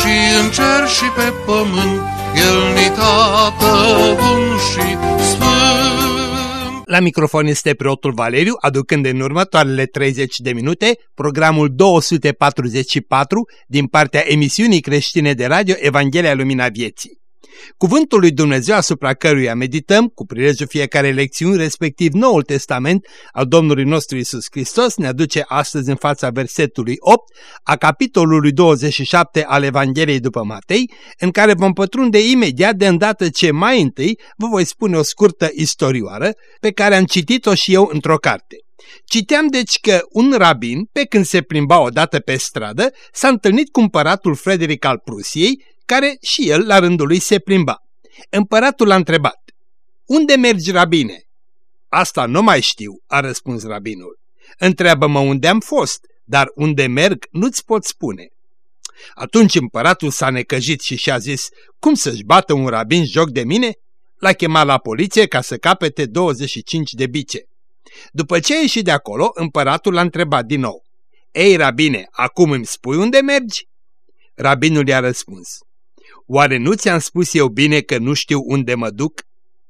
și în cer și pe pământ, El ni tată bun și sfânt. La microfon este preotul Valeriu, aducând în următoarele 30 de minute programul 244 din partea emisiunii creștine de radio Evanghelia Lumina Vieții. Cuvântul lui Dumnezeu asupra căruia medităm cu prilejul fiecare lecțiuni, respectiv Noul Testament al Domnului nostru Isus Hristos, ne aduce astăzi în fața versetului 8 a capitolului 27 al Evangheliei după Matei, în care vom pătrunde imediat de îndată ce mai întâi vă voi spune o scurtă istorioară pe care am citit-o și eu într-o carte. Citeam deci că un rabin, pe când se plimba odată pe stradă, s-a întâlnit cu împăratul Frederic al Prusiei, care și el la rândul lui se plimba. Împăratul l-a întrebat, Unde mergi, rabine?" Asta nu mai știu," a răspuns rabinul. Întreabă-mă unde am fost, dar unde merg nu-ți pot spune." Atunci împăratul s-a necăjit și și-a zis, Cum să-și bată un rabin joc de mine?" L-a chemat la poliție ca să capete 25 de bice. După ce a ieșit de acolo, împăratul l-a întrebat din nou, Ei, rabine, acum îmi spui unde mergi?" Rabinul i-a răspuns, Oare nu ți-am spus eu bine că nu știu unde mă duc?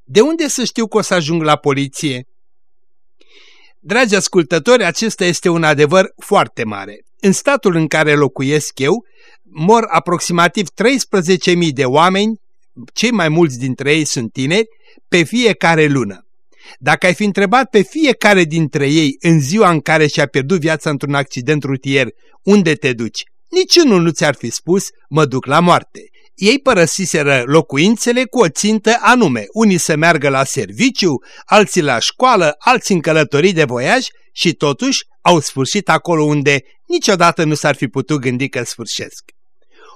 De unde să știu că o să ajung la poliție? Dragi ascultători, acesta este un adevăr foarte mare. În statul în care locuiesc eu, mor aproximativ 13.000 de oameni, cei mai mulți dintre ei sunt tineri, pe fiecare lună. Dacă ai fi întrebat pe fiecare dintre ei în ziua în care și-a pierdut viața într-un accident rutier, unde te duci? Niciunul nu ți-ar fi spus, mă duc la moarte. Ei părăsiseră locuințele cu o țintă anume, unii să meargă la serviciu, alții la școală, alții în călătorii de voiaj și totuși au sfârșit acolo unde niciodată nu s-ar fi putut gândi că sfârșesc.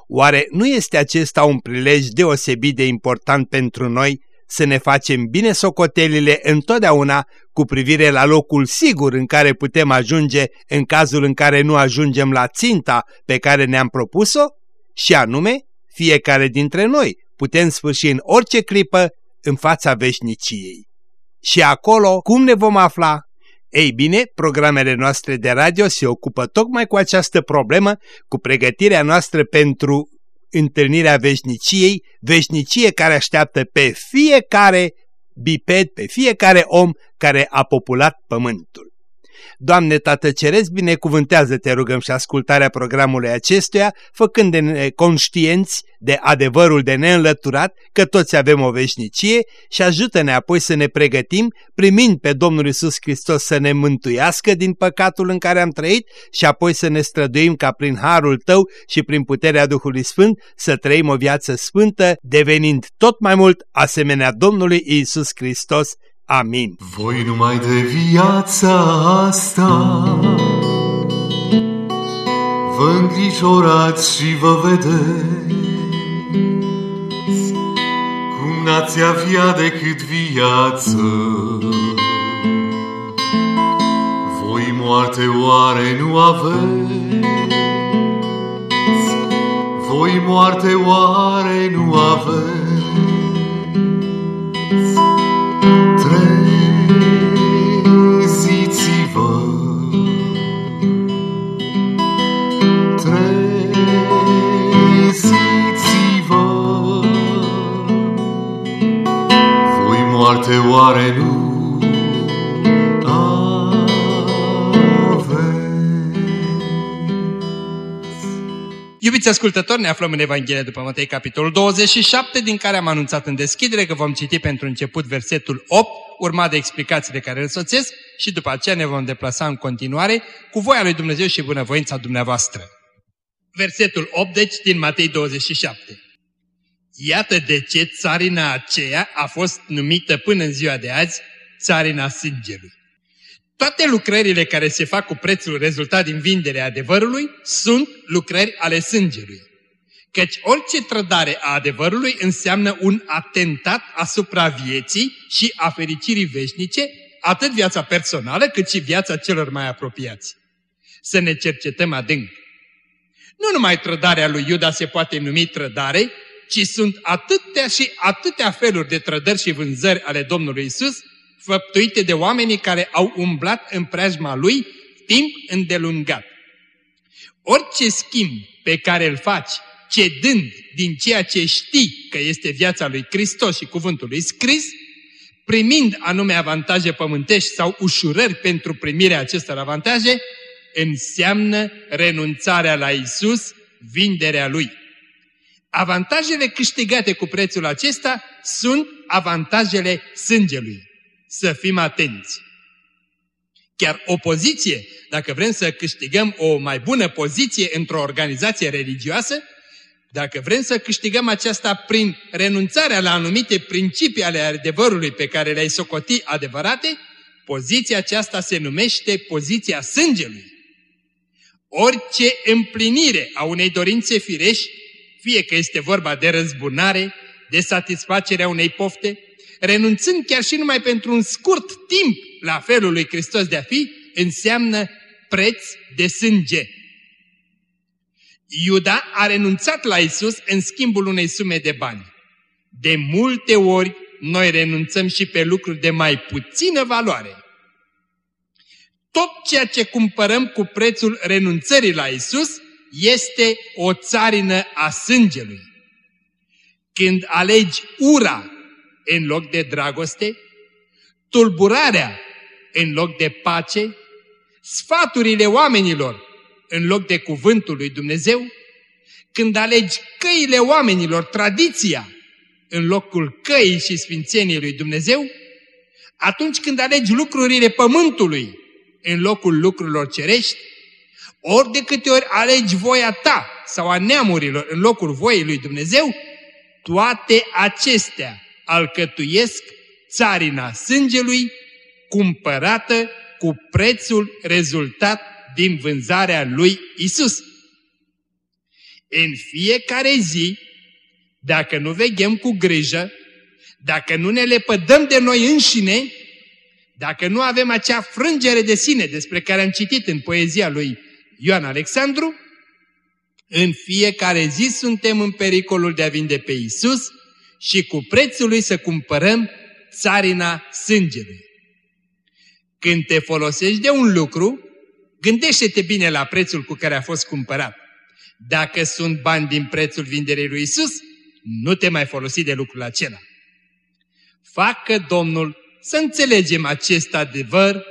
Oare nu este acesta un prilej deosebit de important pentru noi să ne facem bine socotelile întotdeauna cu privire la locul sigur în care putem ajunge în cazul în care nu ajungem la ținta pe care ne-am propus-o? Și anume, fiecare dintre noi putem sfârși în orice clipă în fața veșniciei. Și acolo, cum ne vom afla? Ei bine, programele noastre de radio se ocupă tocmai cu această problemă, cu pregătirea noastră pentru întâlnirea veșniciei, veșnicie care așteaptă pe fiecare biped, pe fiecare om care a populat pământul. Doamne Tată Ceresc, binecuvântează, te rugăm și ascultarea programului acestuia, făcând-ne conștienți de adevărul de neînlăturat că toți avem o veșnicie și ajută-ne apoi să ne pregătim, primind pe Domnul Isus Hristos să ne mântuiască din păcatul în care am trăit și apoi să ne străduim ca prin harul Tău și prin puterea Duhului Sfânt să trăim o viață sfântă, devenind tot mai mult asemenea Domnului Isus Hristos. Amin. Voi numai de viața asta Vă îngrijorați și vă vedeți. Cum n-ați avea decât viață. Voi moarte oare nu aveți? Voi moarte oare nu aveți moarte oare nu Iubiți ascultători, ne aflăm în Evanghelia după Matei, capitolul 27, din care am anunțat în deschidere că vom citi pentru început versetul 8, urmat de explicațiile care îl soțesc și după aceea ne vom deplasa în continuare cu voia lui Dumnezeu și bunăvoința dumneavoastră. Versetul 8, deci, din Matei 27. Iată de ce țarina aceea a fost numită până în ziua de azi țarina sângelui. Toate lucrările care se fac cu prețul rezultat din vinderea adevărului sunt lucrări ale sângelui. Căci orice trădare a adevărului înseamnă un atentat asupra vieții și a fericirii veșnice, atât viața personală cât și viața celor mai apropiați. Să ne cercetăm adânc. Nu numai trădarea lui Iuda se poate numi trădare, ci sunt atâtea și atâtea feluri de trădări și vânzări ale Domnului Isus, făptuite de oamenii care au umblat în preajma Lui timp îndelungat. Orice schimb pe care îl faci, cedând din ceea ce știi că este viața lui Hristos și cuvântul lui scris, primind anume avantaje pământești sau ușurări pentru primirea acestor avantaje, înseamnă renunțarea la Isus, vinderea Lui. Avantajele câștigate cu prețul acesta sunt avantajele sângelui. Să fim atenți! Chiar o poziție, dacă vrem să câștigăm o mai bună poziție într-o organizație religioasă, dacă vrem să câștigăm aceasta prin renunțarea la anumite principii ale adevărului pe care le-ai socoti adevărate, poziția aceasta se numește poziția sângelui. Orice împlinire a unei dorințe firești, fie că este vorba de răzbunare, de satisfacerea unei pofte, renunțând chiar și numai pentru un scurt timp la felul lui Hristos de a fi, înseamnă preț de sânge. Iuda a renunțat la Isus în schimbul unei sume de bani. De multe ori noi renunțăm și pe lucruri de mai puțină valoare. Tot ceea ce cumpărăm cu prețul renunțării la Isus este o țarină a sângelui. Când alegi ura în loc de dragoste, tulburarea în loc de pace, sfaturile oamenilor în loc de cuvântul lui Dumnezeu, când alegi căile oamenilor, tradiția, în locul căii și sfințeniei lui Dumnezeu, atunci când alegi lucrurile pământului în locul lucrurilor cerești, ori de câte ori alegi voia ta sau a neamurilor în locul voiei lui Dumnezeu, toate acestea alcătuiesc țarina sângelui cumpărată cu prețul rezultat din vânzarea lui Isus. În fiecare zi, dacă nu veghem cu grijă, dacă nu ne lepădăm de noi înșine, dacă nu avem acea frângere de sine despre care am citit în poezia lui Ioan Alexandru, în fiecare zi suntem în pericolul de a vinde pe Isus și cu prețul lui să cumpărăm țarina sângelui. Când te folosești de un lucru, gândește-te bine la prețul cu care a fost cumpărat. Dacă sunt bani din prețul vinderii lui Isus, nu te mai folosi de lucrul acela. Facă Domnul să înțelegem acest adevăr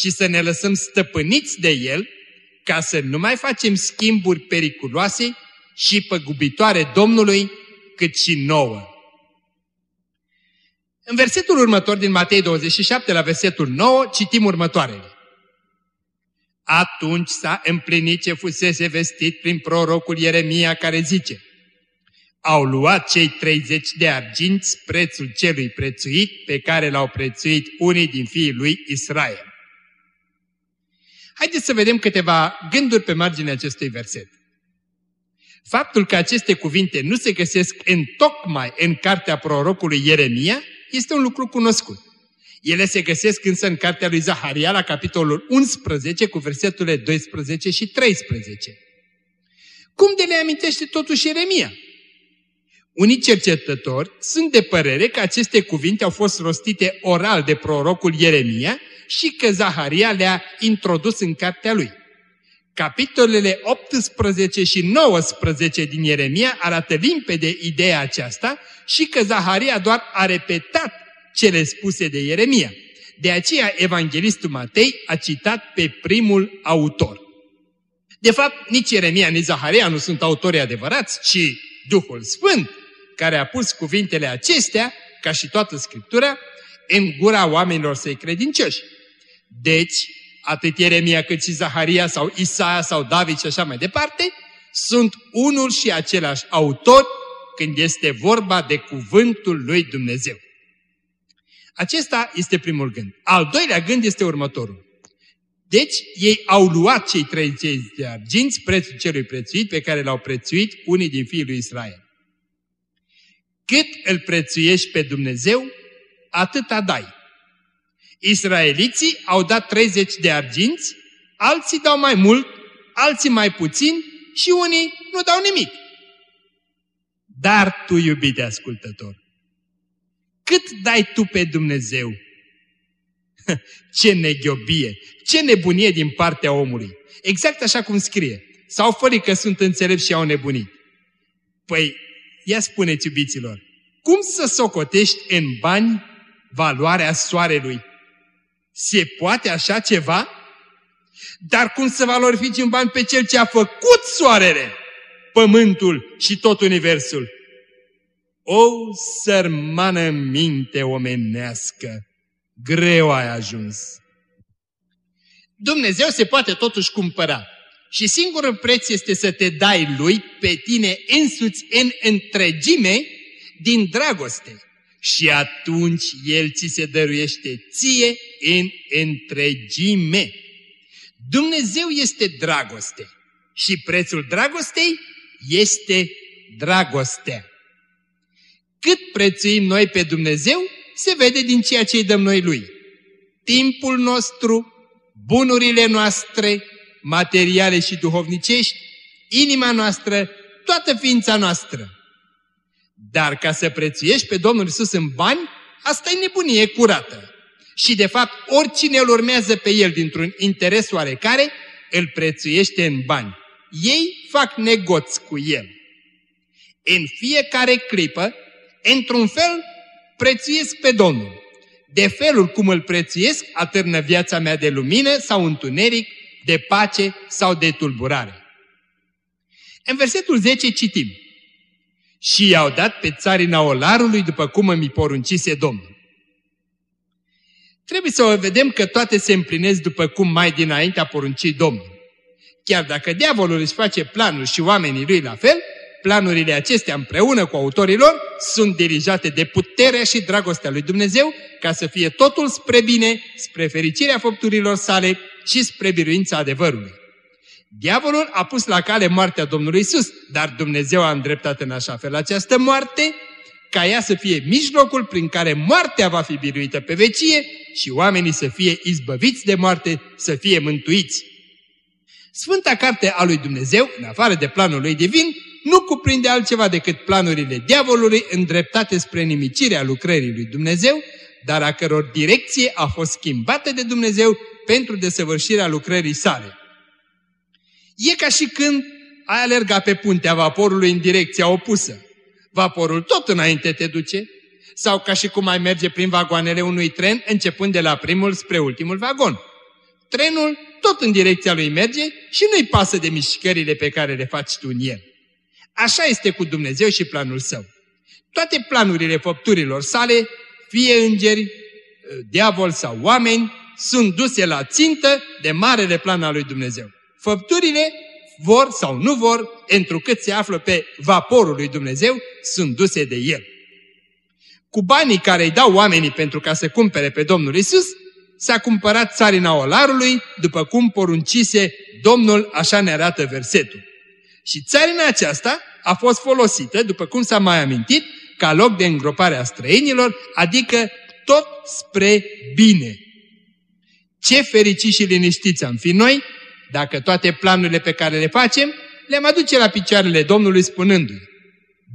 și să ne lăsăm stăpâniți de el, ca să nu mai facem schimburi periculoase și păgubitoare Domnului, cât și nouă. În versetul următor din Matei 27, la versetul 9, citim următoarele. Atunci s-a împlinit ce fusese vestit prin prorocul Ieremia care zice Au luat cei 30 de arginți prețul celui prețuit pe care l-au prețuit unii din fiii lui Israel. Haideți să vedem câteva gânduri pe marginea acestui verset. Faptul că aceste cuvinte nu se găsesc în tocmai în cartea prorocului Ieremia este un lucru cunoscut. Ele se găsesc însă în cartea lui Zaharia la capitolul 11 cu verseturile 12 și 13. Cum de le amintește totuși Ieremia? Unii cercetători sunt de părere că aceste cuvinte au fost rostite oral de prorocul Ieremia și că Zaharia le-a introdus în cartea lui. Capitolele 18 și 19 din Ieremia arată limpede ideea aceasta și că Zaharia doar a repetat cele spuse de Ieremia. De aceea evanghelistul Matei a citat pe primul autor. De fapt, nici Ieremia, nici Zaharia nu sunt autorii adevărați, ci Duhul Sfânt, care a pus cuvintele acestea, ca și toată Scriptura, în gura oamenilor săi credincioși. Deci, atât Ieremia cât și Zaharia sau Isaia sau David și așa mai departe, sunt unul și același autor când este vorba de cuvântul lui Dumnezeu. Acesta este primul gând. Al doilea gând este următorul. Deci, ei au luat cei 30 de arginți, prețul celui prețuit, pe care l-au prețuit unii din fiii lui Israel. Cât îl prețuiești pe Dumnezeu, atâta dai. Israeliții au dat 30 de arginți, alții dau mai mult, alții mai puțin și unii nu dau nimic. Dar tu, iubite ascultător, cât dai tu pe Dumnezeu? Ce neghiobie, ce nebunie din partea omului. Exact așa cum scrie. Sau fără că sunt înțelepți și au nebunit. Păi, ia spuneți iubiților, cum să socotești în bani valoarea soarelui? Se poate așa ceva? Dar cum să valorifici în bani pe cel ce a făcut soarele, pământul și tot universul? O sărmană minte omenească, greu ai ajuns. Dumnezeu se poate totuși cumpăra și singurul preț este să te dai Lui pe tine însuți în întregime din dragoste. Și atunci El ți se dăruiește ție în întregime. Dumnezeu este dragoste și prețul dragostei este dragostea. Cât prețuim noi pe Dumnezeu, se vede din ceea ce îi dăm noi Lui. Timpul nostru, bunurile noastre, materiale și duhovnicești, inima noastră, toată ființa noastră. Dar ca să prețuiești pe Domnul Isus în bani, asta e nebunie curată. Și de fapt, oricine îl urmează pe El dintr-un interes oarecare, îl prețuiește în bani. Ei fac negoț cu El. În fiecare clipă, într-un fel, prețuiesc pe Domnul. De felul cum îl prețuiesc, atârnă viața mea de lumină sau întuneric, de pace sau de tulburare. În versetul 10 citim. Și i-au dat pe țarina olarului după cum îmi poruncise Domnul. Trebuie să o vedem că toate se împlinesc după cum mai dinainte a poruncit Domnul. Chiar dacă diavolul își face planuri și oamenii lui la fel, planurile acestea împreună cu autorilor sunt dirijate de puterea și dragostea lui Dumnezeu ca să fie totul spre bine, spre fericirea făpturilor sale și spre biruința adevărului. Diavolul a pus la cale moartea Domnului Isus, dar Dumnezeu a îndreptat în așa fel această moarte ca ea să fie mijlocul prin care moartea va fi biruită pe vecie și oamenii să fie izbăviți de moarte, să fie mântuiți. Sfânta carte a lui Dumnezeu, în afară de planul lui divin, nu cuprinde altceva decât planurile diavolului îndreptate spre nimicirea lucrării lui Dumnezeu, dar a căror direcție a fost schimbată de Dumnezeu pentru desăvârșirea lucrării sale. E ca și când ai alerga pe puntea vaporului în direcția opusă. Vaporul tot înainte te duce, sau ca și cum ai merge prin vagoanele unui tren, începând de la primul spre ultimul vagon. Trenul tot în direcția lui merge și nu-i pasă de mișcările pe care le faci tu în el. Așa este cu Dumnezeu și planul său. Toate planurile făpturilor sale, fie îngeri, diavol sau oameni, sunt duse la țintă de marele plan al lui Dumnezeu. Făpturile vor sau nu vor, întrucât se află pe vaporul lui Dumnezeu, sunt duse de el. Cu banii care îi dau oamenii pentru ca să cumpere pe Domnul Isus, s-a cumpărat țarina olarului, după cum poruncise Domnul, așa ne arată versetul. Și țarina aceasta a fost folosită, după cum s-a mai amintit, ca loc de îngropare a străinilor, adică tot spre bine. Ce fericiți și liniștiți am fi noi, dacă toate planurile pe care le facem, le-am aduce la picioarele Domnului spunându-i,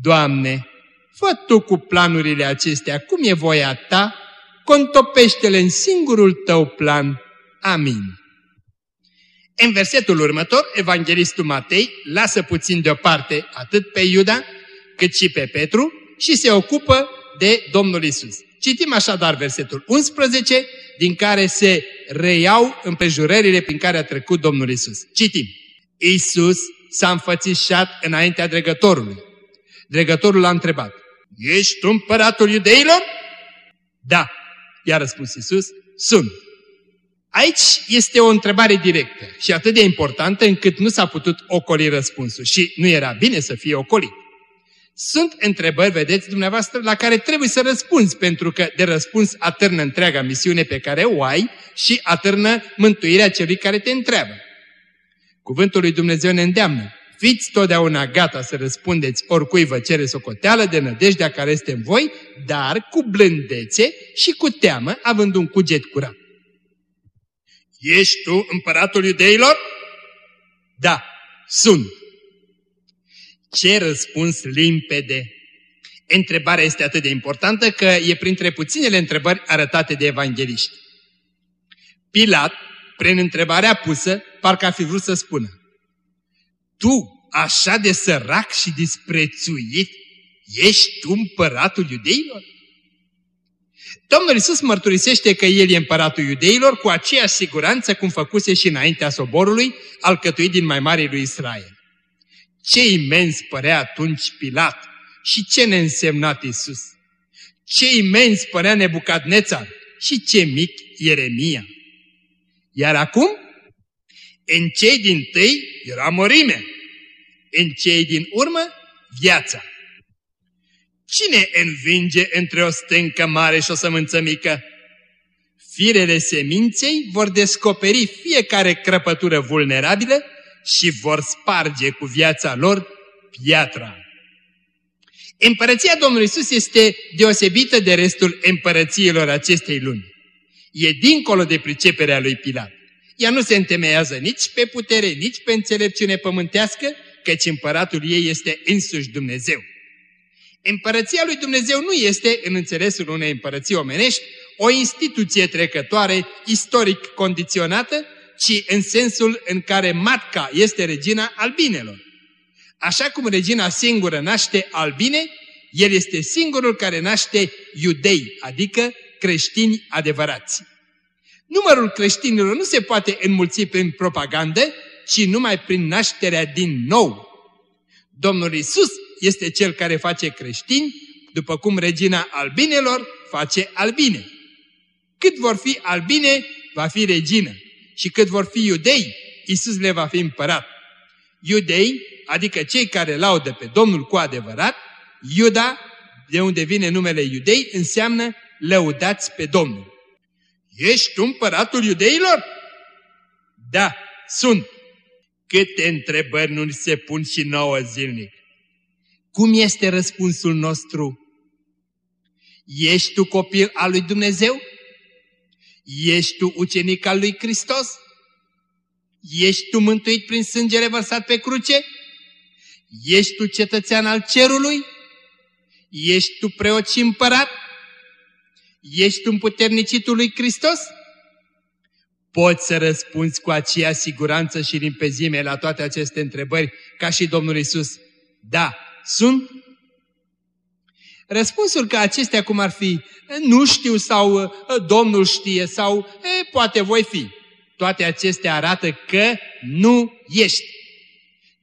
Doamne, fă Tu cu planurile acestea cum e voia Ta, contopește-le în singurul Tău plan. Amin. În versetul următor, evanghelistul Matei lasă puțin deoparte atât pe Iuda, cât și pe Petru și se ocupă de Domnul Isus. Citim așadar versetul 11, din care se reiau împrejurările prin care a trecut Domnul Isus. Citim. Isus s-a înfățișat înaintea dregătorului. Dregătorul l-a întrebat, Ești tu împăratul iudeilor? Da, i-a răspuns Isus, sunt. Aici este o întrebare directă și atât de importantă încât nu s-a putut ocoli răspunsul și nu era bine să fie ocolit. Sunt întrebări, vedeți dumneavoastră, la care trebuie să răspunzi, pentru că de răspuns atârnă întreaga misiune pe care o ai și atârnă mântuirea celui care te întreabă. Cuvântul lui Dumnezeu ne îndeamnă. Fiți totdeauna gata să răspundeți oricui vă cere socoteală de nădejdea care este în voi, dar cu blândețe și cu teamă, având un cuget curat. Ești tu împăratul iudeilor? Da, sunt. Ce răspuns limpede! Întrebarea este atât de importantă că e printre puținele întrebări arătate de evangeliști. Pilat, prin întrebarea pusă, parcă a fi vrut să spună Tu, așa de sărac și disprețuit, ești tu împăratul iudeilor? Domnul Iisus mărturisește că El e împăratul iudeilor cu aceeași siguranță cum făcuse și înaintea soborului, alcătuit din mai mari lui Israel. Ce imens părea atunci Pilat și ce neînsemnat Iisus! Ce imens părea Nebucadnețar și ce mic Ieremia! Iar acum, în cei din tâi era mărime, în cei din urmă viața. Cine învinge între o stâncă mare și o sămânță mică? Firele seminței vor descoperi fiecare crăpătură vulnerabilă și vor sparge cu viața lor piatra. Împărăția Domnului Isus este deosebită de restul împărățiilor acestei lumi. E dincolo de priceperea lui Pilat. Ea nu se întemeiază nici pe putere, nici pe înțelepciune pământească, căci împăratul ei este însuși Dumnezeu. Împărăția lui Dumnezeu nu este, în înțelesul unei împărății omenești, o instituție trecătoare, istoric condiționată, ci în sensul în care matca este regina albinelor. Așa cum regina singură naște albine, el este singurul care naște iudei, adică creștini adevărați. Numărul creștinilor nu se poate înmulți prin propagandă, ci numai prin nașterea din nou. Domnul Isus este cel care face creștini, după cum regina albinelor face albine. Cât vor fi albine, va fi regină. Și cât vor fi iudei, Isus le va fi împărat. Iudei, adică cei care laudă pe Domnul cu adevărat, Iuda, de unde vine numele iudei, înseamnă lăudați pe Domnul. Ești tu împăratul iudeilor? Da, sunt. Câte întrebări nu se pun și nouă zilnic. Cum este răspunsul nostru? Ești tu copil al lui Dumnezeu? Ești tu ucenic al lui Hristos? Ești tu mântuit prin sângele vărsat pe cruce? Ești tu cetățean al cerului? Ești tu preot și împărat? Ești tu împuternicitul lui Hristos? Poți să răspunzi cu aceea siguranță și limpezime la toate aceste întrebări ca și Domnul Isus. Da, sunt? Răspunsuri ca acestea cum ar fi nu știu sau Domnul știe sau e, poate voi fi. Toate acestea arată că nu ești.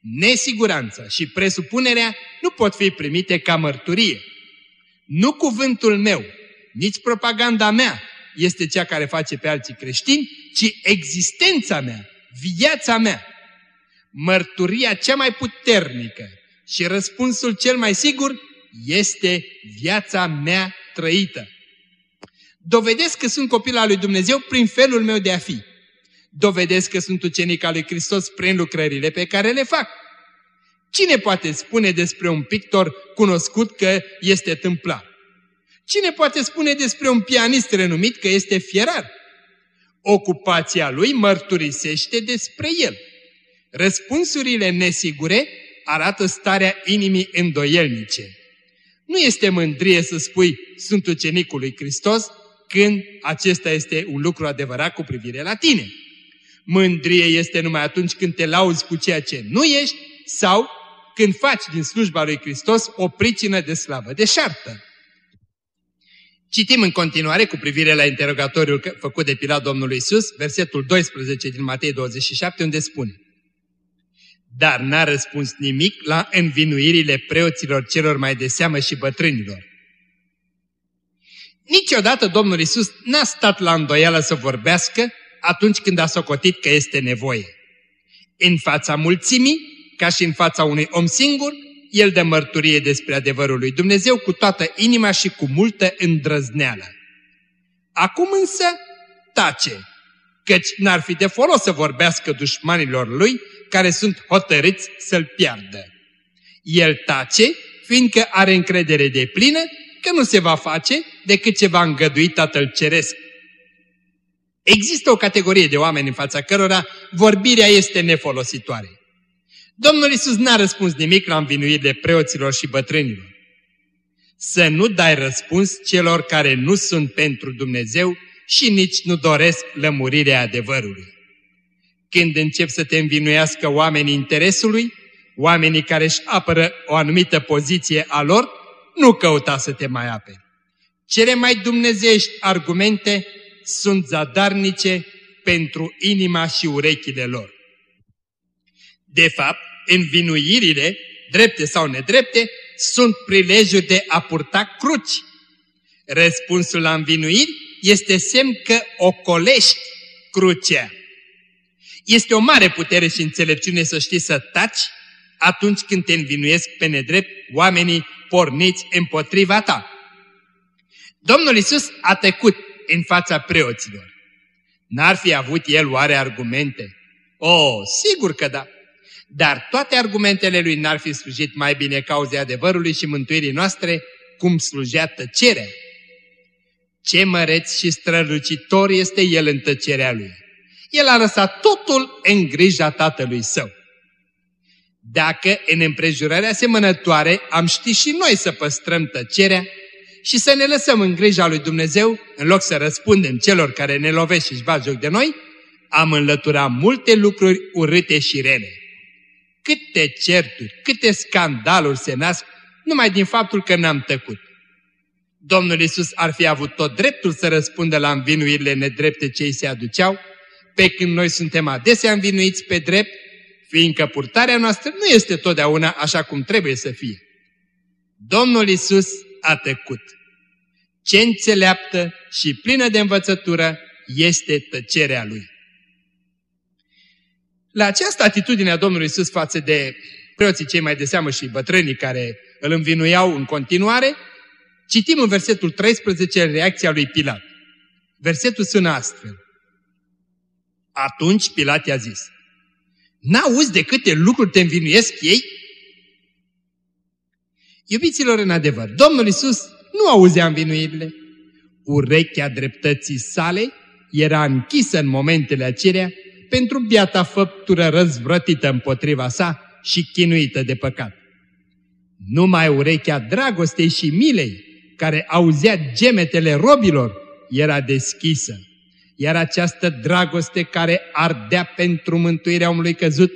Nesiguranța și presupunerea nu pot fi primite ca mărturie. Nu cuvântul meu, nici propaganda mea este cea care face pe alții creștini, ci existența mea, viața mea. Mărturia cea mai puternică și răspunsul cel mai sigur este viața mea trăită. Dovedesc că sunt copil al lui Dumnezeu prin felul meu de a fi. Dovedesc că sunt ucenic al lui Hristos prin lucrările pe care le fac. Cine poate spune despre un pictor cunoscut că este tâmplar? Cine poate spune despre un pianist renumit că este fierar? Ocupația lui mărturisește despre el. Răspunsurile nesigure arată starea inimii îndoielnice. Nu este mândrie să spui sunt ucenicul lui Hristos când acesta este un lucru adevărat cu privire la tine. Mândrie este numai atunci când te lauzi cu ceea ce nu ești sau când faci din slujba lui Hristos o pricină de slavă de șartă. Citim în continuare cu privire la interogatoriul făcut de Pilat Domnului Isus, versetul 12 din Matei 27, unde spune Dar n-a răspuns nimic la învinuirile preoților celor mai de seamă și bătrânilor. Niciodată Domnul Isus n-a stat la îndoială să vorbească atunci când a socotit că este nevoie. În fața mulțimii, ca și în fața unui om singur, el dă mărturie despre adevărul lui Dumnezeu cu toată inima și cu multă îndrăzneală. Acum însă tace, căci n-ar fi de folos să vorbească dușmanilor lui care sunt hotărâți să-l piardă. El tace, fiindcă are încredere de plină că nu se va face decât ce va îngădui Tatăl Ceresc. Există o categorie de oameni în fața cărora vorbirea este nefolositoare. Domnul Isus n-a răspuns nimic la învinuirile preoților și bătrânilor. Să nu dai răspuns celor care nu sunt pentru Dumnezeu și nici nu doresc lămurirea adevărului. Când încep să te învinuiască oamenii interesului, oamenii care își apără o anumită poziție a lor, nu căuta să te mai aperi. Cele mai dumnezeiești argumente sunt zadarnice pentru inima și urechile lor. De fapt, învinuirile, drepte sau nedrepte, sunt prilejuri de a purta cruci. Răspunsul la învinuiri este semn că ocolești crucea. Este o mare putere și înțelepciune să știi să taci atunci când te învinuiesc pe nedrept oamenii porniți împotriva ta. Domnul Isus a tăcut în fața preoților. N-ar fi avut el oare argumente? Oh, sigur că da. Dar toate argumentele lui n-ar fi slujit mai bine cauzei adevărului și mântuirii noastre, cum slujea tăcerea. Ce măreț și strălucitor este el în tăcerea lui. El a lăsat totul în grija tatălui său. Dacă în împrejurări asemănătoare am ști și noi să păstrăm tăcerea și să ne lăsăm în grija lui Dumnezeu, în loc să răspundem celor care ne lovesc și își bat joc de noi, am înlăturat multe lucruri urâte și rele. Câte certuri, câte scandaluri se nasc numai din faptul că n-am tăcut. Domnul Isus ar fi avut tot dreptul să răspundă la învinuirile nedrepte ce îi se aduceau, pe când noi suntem adesea învinuiți pe drept, fiindcă purtarea noastră nu este totdeauna așa cum trebuie să fie. Domnul Isus a tăcut. Ce înțeleaptă și plină de învățătură este tăcerea Lui. La această atitudine a Domnului Isus față de preoții cei mai de seamă și bătrânii care îl învinuiau în continuare, citim în versetul 13 reacția lui Pilat. Versetul sună astfel. Atunci Pilat i-a zis, N-auzi de câte lucruri te învinuiesc ei? Iubiților în adevăr, Domnul Isus nu auzea învinuirile. Urechea dreptății sale era închisă în momentele acelea pentru biata făptură răzvrătită împotriva sa și chinuită de păcat. Numai urechea dragostei și milei, care auzea gemetele robilor, era deschisă iar această dragoste care ardea pentru mântuirea omului căzut,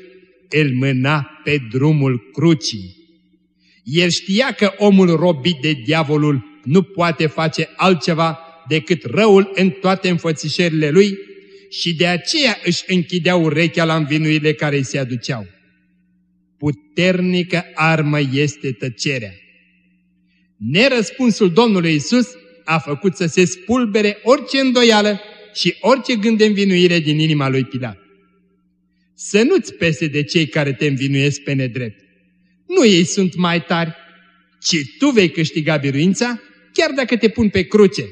îl mâna pe drumul crucii. El știa că omul robit de diavolul nu poate face altceva decât răul în toate înfățișările lui și de aceea își închidea urechea la învinuile care îi se aduceau. Puternică armă este tăcerea. Nerăspunsul Domnului Isus a făcut să se spulbere orice îndoială și orice gând de învinuire din inima lui Pilat. Să nu-ți pese de cei care te învinuiesc pe nedrept. Nu ei sunt mai tari, ci tu vei câștiga biruința, chiar dacă te pun pe cruce.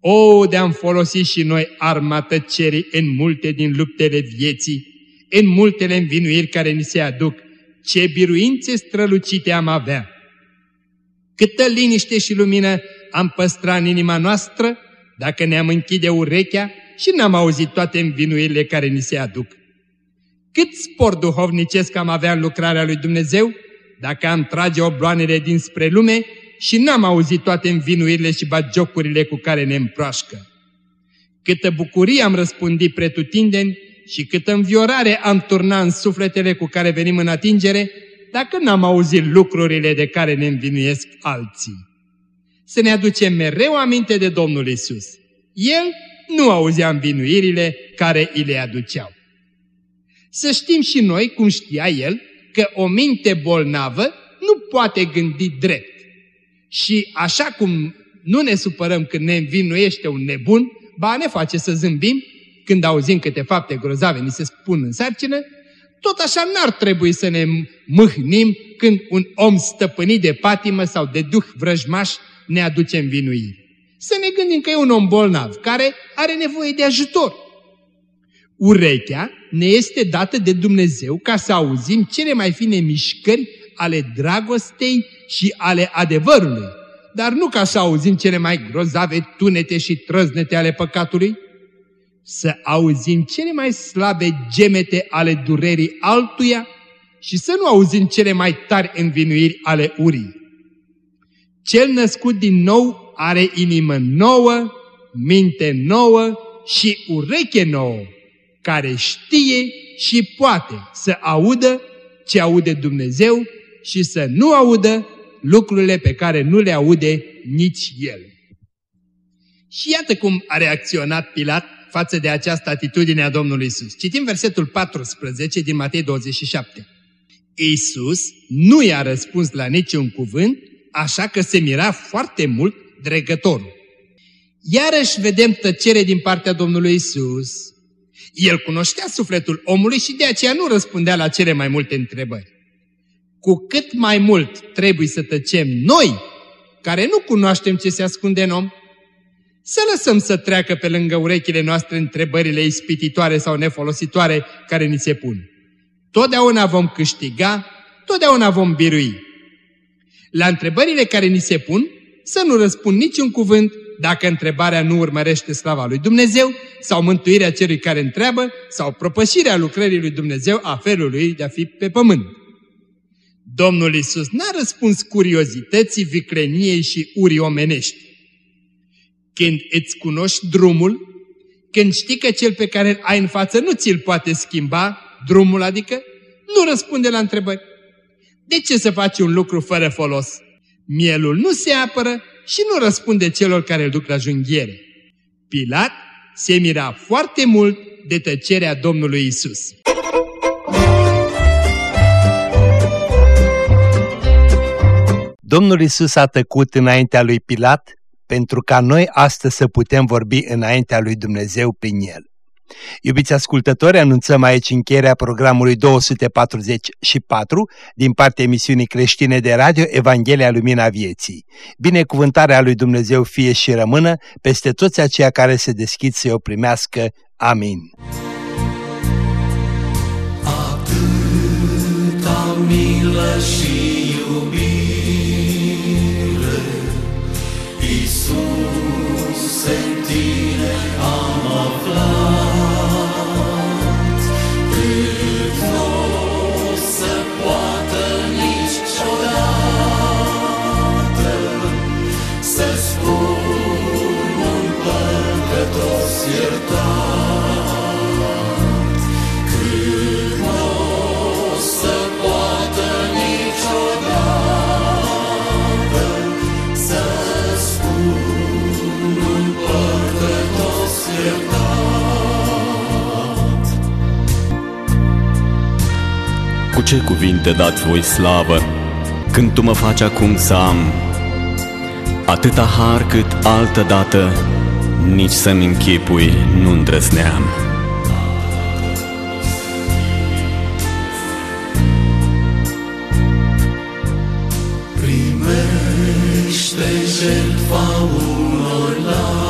O, de-am folosit și noi arma tăcerii în multe din luptele vieții, în multele învinuiri care ni se aduc, ce biruințe strălucite am avea. Câtă liniște și lumină am păstrat în inima noastră dacă ne-am închide urechea și n-am auzit toate învinuirile care ni se aduc. Cât spor duhovnicesc am avea în lucrarea lui Dumnezeu dacă am trage obloanele dinspre lume și n-am auzit toate învinuirile și bagiocurile cu care ne împroașcă. Câtă bucurie am răspândit pretutindeni și câtă înviorare am turnat în sufletele cu care venim în atingere, dacă n-am auzit lucrurile de care ne învinuiesc alții să ne aducem mereu aminte de Domnul Isus. El nu auzea învinuirile care îi le aduceau. Să știm și noi, cum știa el, că o minte bolnavă nu poate gândi drept. Și așa cum nu ne supărăm când ne învinuiește un nebun, ba ne face să zâmbim când auzim câte fapte grozave ni se spun în sarcină, tot așa n-ar trebui să ne mâhnim când un om stăpânit de patimă sau de duh vrăjmaș ne aduce învinuiri. Să ne gândim că e un om bolnav care are nevoie de ajutor. Urechea ne este dată de Dumnezeu ca să auzim cele mai fine mișcări ale dragostei și ale adevărului, dar nu ca să auzim cele mai grozave tunete și trăznete ale păcatului, să auzim cele mai slabe gemete ale durerii altuia și să nu auzim cele mai tari învinuiri ale urii. Cel născut din nou are inimă nouă, minte nouă și ureche nouă, care știe și poate să audă ce aude Dumnezeu și să nu audă lucrurile pe care nu le aude nici El. Și iată cum a reacționat Pilat față de această atitudine a Domnului Isus. Citim versetul 14 din Matei 27. Iisus nu i-a răspuns la niciun cuvânt, așa că se mira foarte mult dregătorul. Iarăși vedem tăcere din partea Domnului Isus. El cunoștea sufletul omului și de aceea nu răspundea la cele mai multe întrebări. Cu cât mai mult trebuie să tăcem noi, care nu cunoaștem ce se ascunde în om, să lăsăm să treacă pe lângă urechile noastre întrebările ispititoare sau nefolositoare care ni se pun. Totdeauna vom câștiga, totdeauna vom birui. La întrebările care ni se pun, să nu răspund niciun cuvânt dacă întrebarea nu urmărește slava lui Dumnezeu sau mântuirea celui care întreabă sau propășirea lucrării lui Dumnezeu a felului de a fi pe pământ. Domnul Isus n-a răspuns curiozității, vicleniei și urii omenești. Când îți cunoști drumul, când știi că cel pe care îl ai în față nu ți-l poate schimba, drumul adică, nu răspunde la întrebări. De ce să faci un lucru fără folos? Mielul nu se apără și nu răspunde celor care îl duc la junghiere. Pilat se mira foarte mult de tăcerea Domnului Isus. Domnul Isus a tăcut înaintea lui Pilat pentru ca noi astăzi să putem vorbi înaintea lui Dumnezeu prin el. Iubiți ascultători, anunțăm aici încheierea programului 244 din partea emisiunii creștine de radio Evanghelia Lumina Vieții. Binecuvântarea lui Dumnezeu fie și rămână peste toți aceia care se deschid să o primească. Amin. Atâta milă și Iisuse, în Tine am aflat, ce cuvinte dați voi slavă, când Tu mă faci acum să am atâta har cât altă dată, nici să-mi închipui nu îndrăzneam. Primește jertfa unor lacrimi